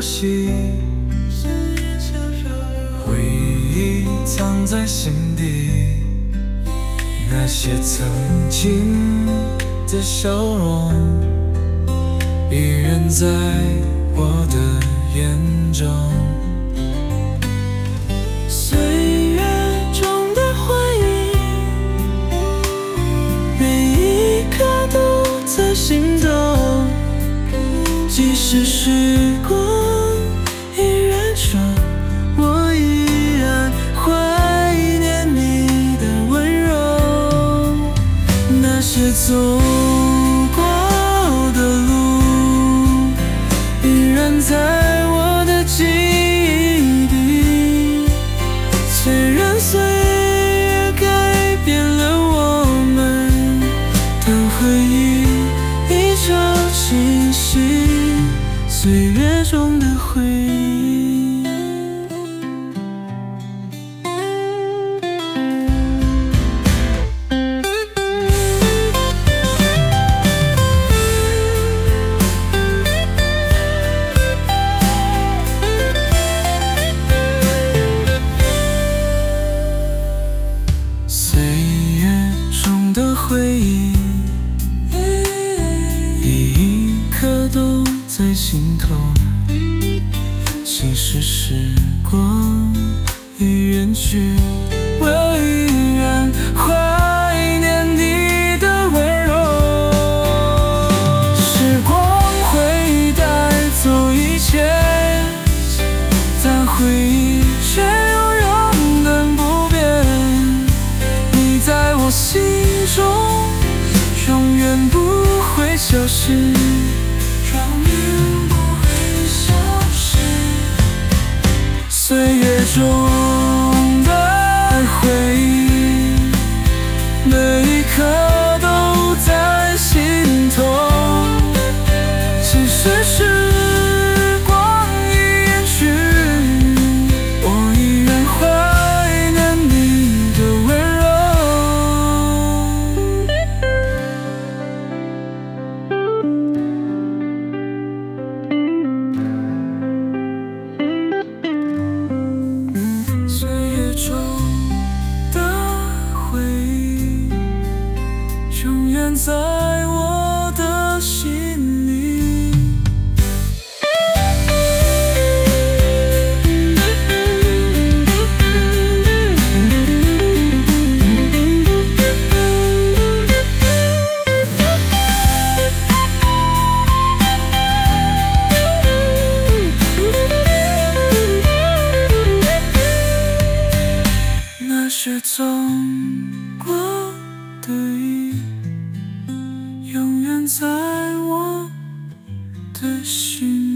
起，回忆藏在心底，那些曾经的笑容，依然在我的眼中。岁月中的回忆，每一刻都在心。是时光。回忆，一刻都在心头。即使时光已远去，永远不会消失，永远不会消失。岁月中永远在我的心。